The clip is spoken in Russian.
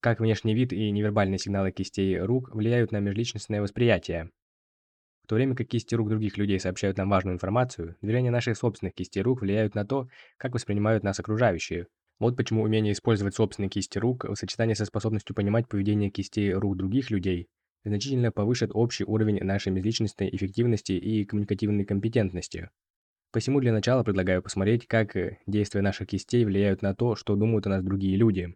Как внешний вид и невербальные сигналы кистей рук влияют на межличностное восприятие. В то время как кисти рук других людей сообщают нам важную информацию, движения наших собственных кистей рук влияют на то, как воспринимают нас окружающие. Вот почему умение использовать собственные кисти рук в сочетании со способностью понимать поведение кистей рук других людей значительно повышит общий уровень нашей межличностной эффективности и коммуникативной компетентности. Посему для начала предлагаю посмотреть, как э, действия наших кистей влияют на то, что думают о нас другие люди.